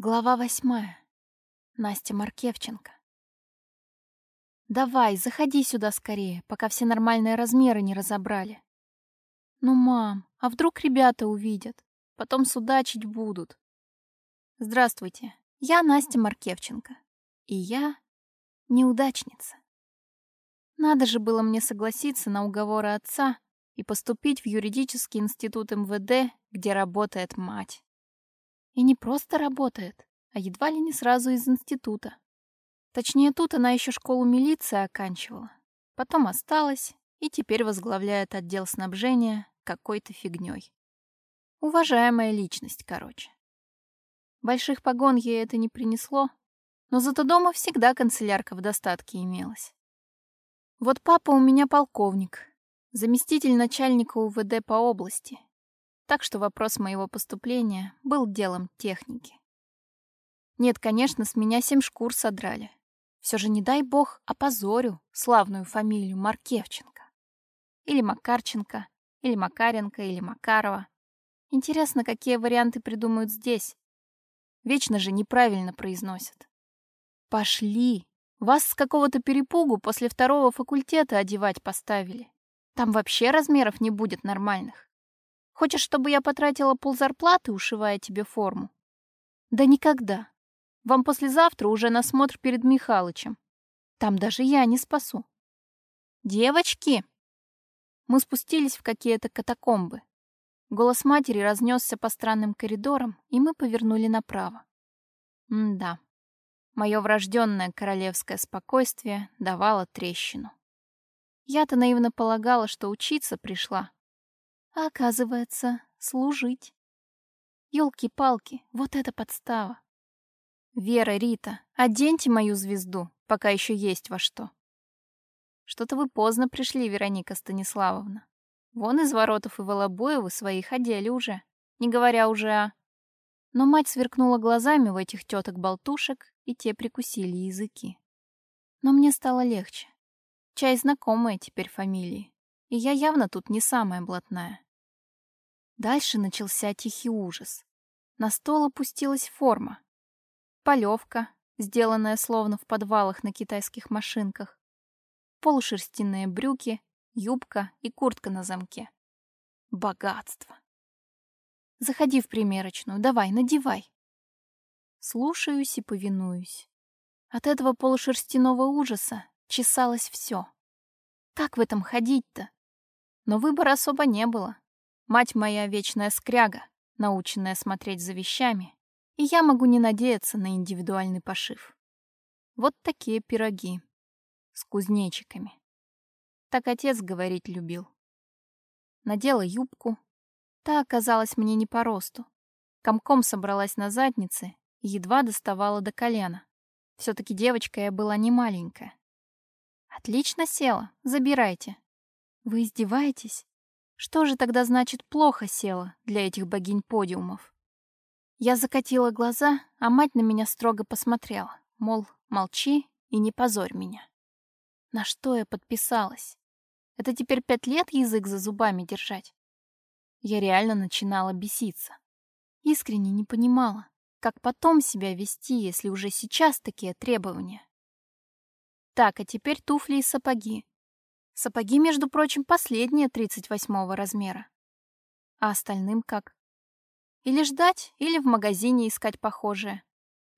Глава восьмая. Настя Маркевченко. «Давай, заходи сюда скорее, пока все нормальные размеры не разобрали». «Ну, мам, а вдруг ребята увидят? Потом судачить будут». «Здравствуйте, я Настя Маркевченко. И я неудачница. Надо же было мне согласиться на уговоры отца и поступить в юридический институт МВД, где работает мать. И не просто работает, а едва ли не сразу из института. Точнее, тут она еще школу милиции оканчивала. Потом осталась и теперь возглавляет отдел снабжения какой-то фигней. Уважаемая личность, короче. Больших погон ей это не принесло, но зато дома всегда канцелярка в достатке имелась. Вот папа у меня полковник, заместитель начальника УВД по области, так что вопрос моего поступления был делом техники. Нет, конечно, с меня семь шкур содрали. Все же, не дай бог, опозорю славную фамилию Маркевченко. Или Макарченко, или Макаренко, или Макарова. Интересно, какие варианты придумают здесь. Вечно же неправильно произносят. Пошли. Вас с какого-то перепугу после второго факультета одевать поставили. Там вообще размеров не будет нормальных. Хочешь, чтобы я потратила ползарплаты, ушивая тебе форму? Да никогда. Вам послезавтра уже насмотр перед Михалычем. Там даже я не спасу. Девочки! Мы спустились в какие-то катакомбы. Голос матери разнесся по странным коридорам, и мы повернули направо. М-да. Мое врожденное королевское спокойствие давало трещину. Я-то наивно полагала, что учиться пришла, а оказывается, служить. Ёлки-палки, вот это подстава. Вера, Рита, оденьте мою звезду, пока еще есть во что. Что-то вы поздно пришли, Вероника Станиславовна. Вон из воротов и Волобоевы своих одели уже, не говоря уже о... Но мать сверкнула глазами в этих теток-болтушек, и те прикусили языки. Но мне стало легче. Чай знакомые теперь фамилии, и я явно тут не самая блатная. Дальше начался тихий ужас. На стол опустилась форма. Полевка, сделанная словно в подвалах на китайских машинках. Полушерстяные брюки, юбка и куртка на замке. Богатство. Заходи в примерочную, давай, надевай. Слушаюсь и повинуюсь. От этого полушерстяного ужаса чесалось все. Как в этом ходить-то? Но выбора особо не было. Мать моя вечная скряга, наученная смотреть за вещами, и я могу не надеяться на индивидуальный пошив. Вот такие пироги с кузнечиками. Так отец говорить любил. Надела юбку. Та оказалась мне не по росту. Комком собралась на заднице и едва доставала до колена. все таки девочка я была не маленькая. Отлично села, забирайте. Вы издеваетесь? Что же тогда значит плохо села для этих богинь-подиумов? Я закатила глаза, а мать на меня строго посмотрела, мол, молчи и не позорь меня. На что я подписалась? Это теперь пять лет язык за зубами держать? Я реально начинала беситься. Искренне не понимала, как потом себя вести, если уже сейчас такие требования. Так, а теперь туфли и сапоги. Сапоги, между прочим, последние 38-го размера. А остальным как? Или ждать, или в магазине искать похожее.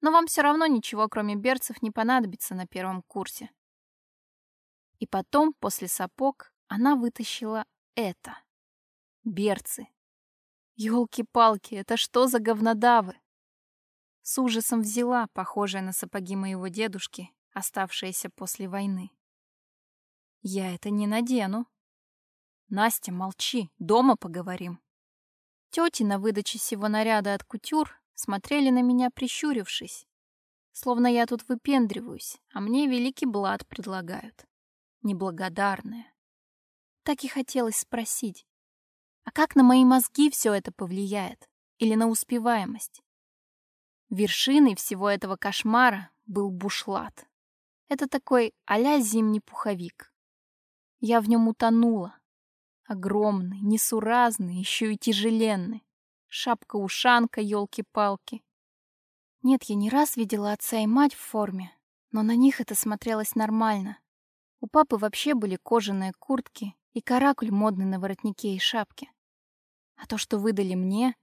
Но вам все равно ничего, кроме берцев, не понадобится на первом курсе. И потом, после сапог, она вытащила это. Берцы. Ёлки-палки, это что за говнодавы? С ужасом взяла, похожие на сапоги моего дедушки, оставшиеся после войны. Я это не надену. Настя, молчи, дома поговорим. Тети на выдаче сего наряда от кутюр смотрели на меня, прищурившись. Словно я тут выпендриваюсь, а мне великий блат предлагают. Неблагодарная. Так и хотелось спросить, а как на мои мозги все это повлияет? Или на успеваемость? Вершиной всего этого кошмара был бушлат. Это такой а зимний пуховик. Я в нем утонула. Огромный, несуразный, еще и тяжеленный. Шапка-ушанка, елки-палки. Нет, я не раз видела отца и мать в форме, но на них это смотрелось нормально. У папы вообще были кожаные куртки и каракуль модный на воротнике и шапке. А то, что выдали мне,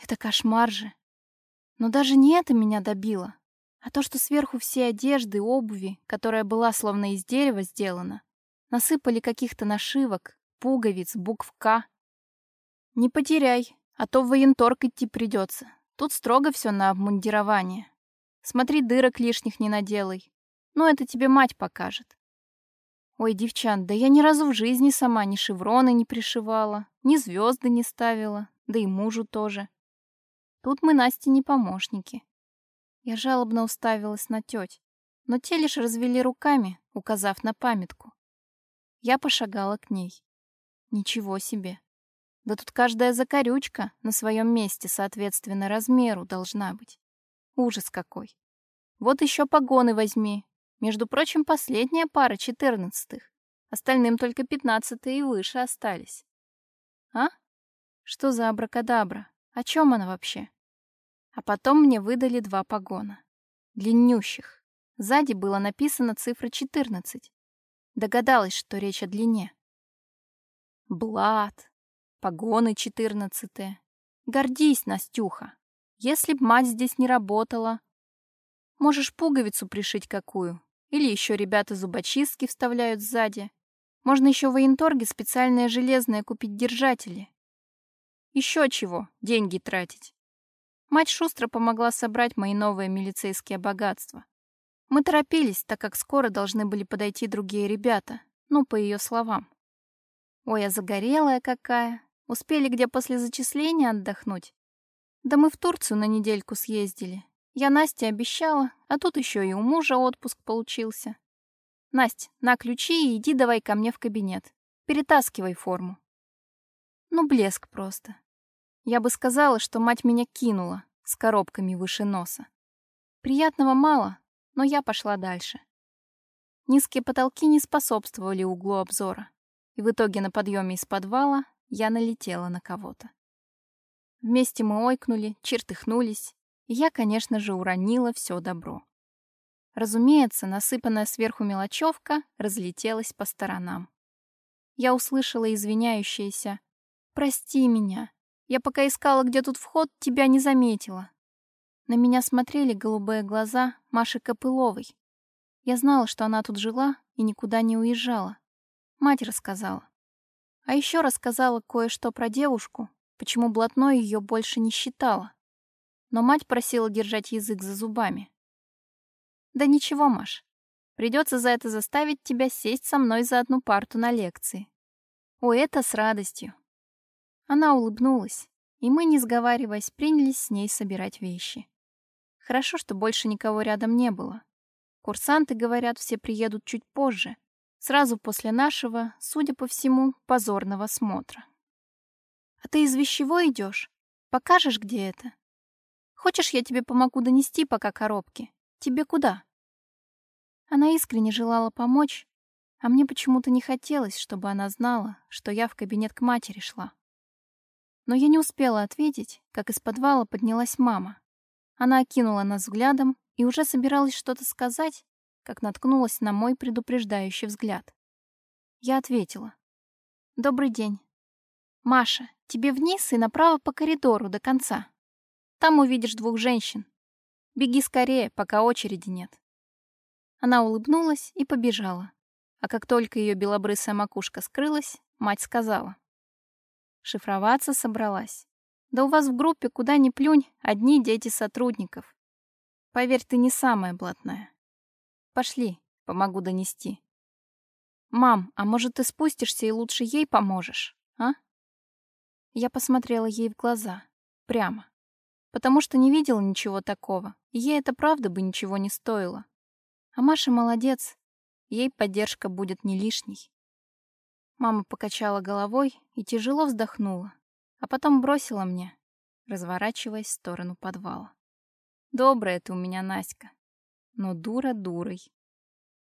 это кошмар же. Но даже не это меня добило, а то, что сверху все одежды, обуви, которая была словно из дерева сделана, насыпали каких-то нашивок, пуговиц, букв «К». Не потеряй, а то в военторг идти придется. Тут строго все на обмундирование. Смотри, дырок лишних не наделай. Ну, это тебе мать покажет. Ой, девчан, да я ни разу в жизни сама ни шевроны не пришивала, ни звезды не ставила, да и мужу тоже. Тут мы Насте не помощники. Я жалобно уставилась на теть, но те лишь развели руками, указав на памятку. Я пошагала к ней. Ничего себе. Да тут каждая закорючка на своем месте, соответственно, размеру должна быть. Ужас какой. Вот еще погоны возьми, между прочим, последняя пара четырнадцатых. Остальным только пятнадцатые и выше остались. А? Что за абракадабра? О чем она вообще? А потом мне выдали два погона. Длиннющих. Сзади было написано цифра 14. Догадалась, что речь о длине. Блад. Погоны четырнадцатые. Гордись, Настюха. Если б мать здесь не работала, можешь пуговицу пришить какую, или еще ребята зубочистки вставляют сзади. Можно еще в военторге специальные железные купить держатели. Еще чего, деньги тратить. Мать шустро помогла собрать мои новые милицейские богатства. Мы торопились, так как скоро должны были подойти другие ребята, ну, по ее словам. Ой, а загорелая какая. Успели где после зачисления отдохнуть? Да мы в Турцию на недельку съездили. Я Насте обещала, а тут еще и у мужа отпуск получился. Насть, на ключи и иди давай ко мне в кабинет. Перетаскивай форму. Ну, блеск просто. Я бы сказала, что мать меня кинула с коробками выше носа. Приятного мало, но я пошла дальше. Низкие потолки не способствовали углу обзора, и в итоге на подъеме из подвала я налетела на кого-то. Вместе мы ойкнули, чертыхнулись, я, конечно же, уронила все добро. Разумеется, насыпанная сверху мелочевка разлетелась по сторонам. Я услышала извиняющееся «Прости меня. Я пока искала, где тут вход, тебя не заметила». На меня смотрели голубые глаза Маши Копыловой. Я знала, что она тут жила и никуда не уезжала. Мать рассказала. А еще рассказала кое-что про девушку, почему блатной ее больше не считала но мать просила держать язык за зубами. «Да ничего, Маш, придется за это заставить тебя сесть со мной за одну парту на лекции». «О, это с радостью». Она улыбнулась, и мы, не сговариваясь, принялись с ней собирать вещи. Хорошо, что больше никого рядом не было. Курсанты, говорят, все приедут чуть позже, сразу после нашего, судя по всему, позорного смотра. «А ты из вещевой идешь? Покажешь, где это?» Хочешь, я тебе помогу донести пока коробки? Тебе куда?» Она искренне желала помочь, а мне почему-то не хотелось, чтобы она знала, что я в кабинет к матери шла. Но я не успела ответить, как из подвала поднялась мама. Она окинула нас взглядом и уже собиралась что-то сказать, как наткнулась на мой предупреждающий взгляд. Я ответила. «Добрый день. Маша, тебе вниз и направо по коридору до конца». Там увидишь двух женщин. Беги скорее, пока очереди нет. Она улыбнулась и побежала. А как только ее белобрысая макушка скрылась, мать сказала. Шифроваться собралась. Да у вас в группе куда ни плюнь, одни дети сотрудников. Поверь, ты не самая блатная. Пошли, помогу донести. Мам, а может ты спустишься и лучше ей поможешь, а? Я посмотрела ей в глаза. Прямо потому что не видела ничего такого, и ей это правда бы ничего не стоило. А Маша молодец, ей поддержка будет не лишней. Мама покачала головой и тяжело вздохнула, а потом бросила мне, разворачиваясь в сторону подвала. Добрая ты у меня, Наська, но дура дурой.